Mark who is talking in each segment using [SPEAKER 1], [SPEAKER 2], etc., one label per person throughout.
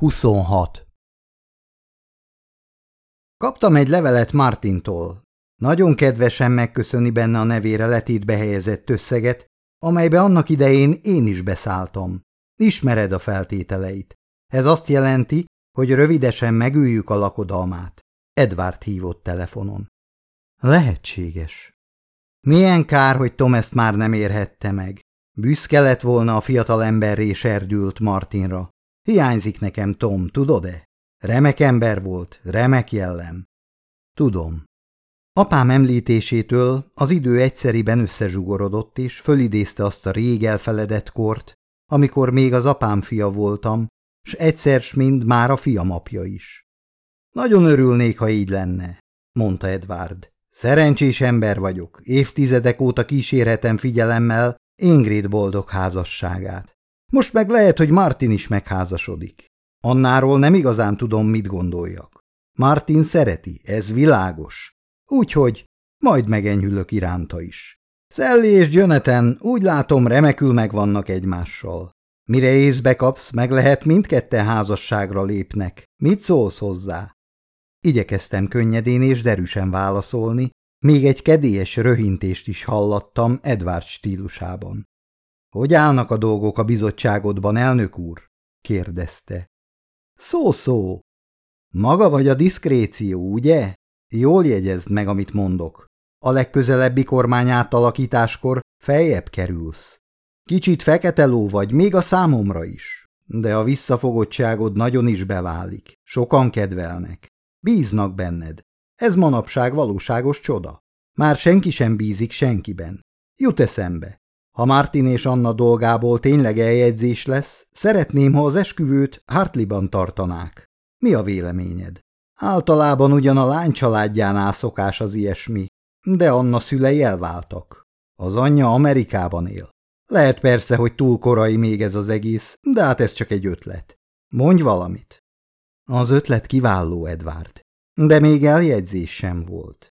[SPEAKER 1] 26. Kaptam egy levelet Martintól. Nagyon kedvesen megköszöni benne a nevére letétbe helyezett összeget, amelybe annak idején én is beszálltam. Ismered a feltételeit. Ez azt jelenti, hogy rövidesen megüljük a lakodalmát. Edward hívott telefonon. Lehetséges. Milyen kár, hogy Tom ezt már nem érhette meg. Büszke lett volna a fiatal emberré serdült Martinra. Hiányzik nekem Tom, tudod-e? Remek ember volt, remek jellem. Tudom. Apám említésétől az idő egyszeriben összezsugorodott, és fölidézte azt a rég elfeledett kort, amikor még az apám fia voltam, s egyszer s mind már a fiam apja is. Nagyon örülnék, ha így lenne, mondta Edward. Szerencsés ember vagyok, évtizedek óta kísérhetem figyelemmel Ingrid boldog házasságát. Most meg lehet, hogy Martin is megházasodik. Annáról nem igazán tudom, mit gondoljak. Martin szereti, ez világos. Úgyhogy majd megenyhülök iránta is. Szelli és Jonathan úgy látom remekül megvannak egymással. Mire észbe kapsz, meg lehet mindketten házasságra lépnek. Mit szólsz hozzá? Igyekeztem könnyedén és derűsen válaszolni, még egy kedélyes röhintést is hallattam Edward stílusában. Hogy állnak a dolgok a bizottságodban, elnök úr? kérdezte. Szó-szó. Maga vagy a diszkréció, ugye? Jól jegyezd meg, amit mondok. A legközelebbi kormány átalakításkor feljebb kerülsz. Kicsit fekete ló vagy, még a számomra is. De a visszafogottságod nagyon is beválik. Sokan kedvelnek. Bíznak benned. Ez manapság valóságos csoda. Már senki sem bízik senkiben. Jut eszembe. Ha Martin és Anna dolgából tényleg eljegyzés lesz, szeretném, ha az esküvőt Hartliban tartanák. Mi a véleményed? Általában ugyan a lány családjánál szokás az ilyesmi, de Anna szülei elváltak. Az anyja Amerikában él. Lehet persze, hogy túl korai még ez az egész, de hát ez csak egy ötlet. Mondj valamit. Az ötlet kiváló, Edward. De még eljegyzés sem volt.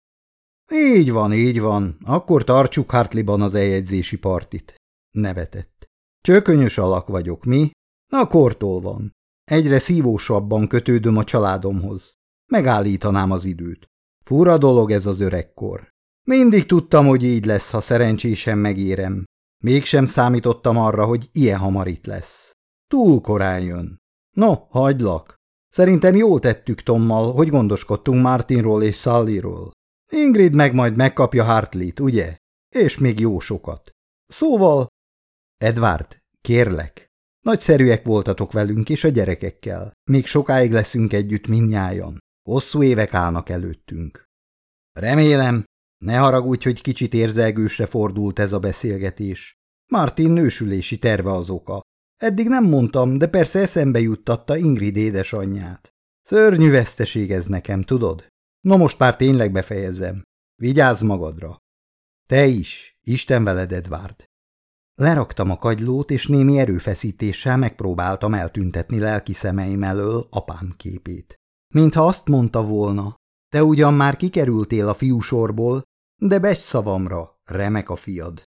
[SPEAKER 1] Így van, így van, akkor tartsuk Hartliban az eljegyzési partit. Nevetett. Csökönyös alak vagyok, mi? A kortól van. Egyre szívósabban kötődöm a családomhoz. Megállítanám az időt. Fura dolog ez az öregkor. Mindig tudtam, hogy így lesz, ha szerencsésen megérem. Mégsem számítottam arra, hogy ilyen hamar itt lesz. Túl korán jön. No, hagylak. Szerintem jól tettük Tommal, hogy gondoskodtunk Martinról és Sallyról. Ingrid meg majd megkapja Hartley-t, ugye? És még jó sokat. Szóval... Edward, kérlek. Nagyszerűek voltatok velünk és a gyerekekkel. Még sokáig leszünk együtt minnyájan. Hosszú évek állnak előttünk. Remélem, ne haragudj, hogy kicsit érzelgősre fordult ez a beszélgetés. Martin nősülési terve az oka. Eddig nem mondtam, de persze eszembe juttatta Ingrid édesanyját. Szörnyű veszteség ez nekem, tudod? No most már tényleg befejezem. Vigyázz magadra. Te is. Isten veled, Edward. Leraktam a kagylót, és némi erőfeszítéssel megpróbáltam eltüntetni lelki szemeim elől apám képét. Mintha azt mondta volna, te ugyan már kikerültél a fiúsorból, de becs szavamra, remek a fiad.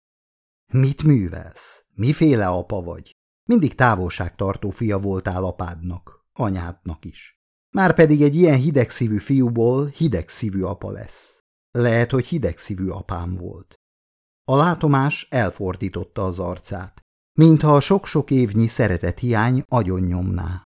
[SPEAKER 1] Mit művelsz? Miféle apa vagy? Mindig távolságtartó fia voltál apádnak, anyádnak is. Márpedig egy ilyen hidegszívű fiúból hidegszívű apa lesz. Lehet, hogy hidegszívű apám volt. A látomás elfordította az arcát, mintha a sok-sok évnyi szeretet hiány agyonnyomná.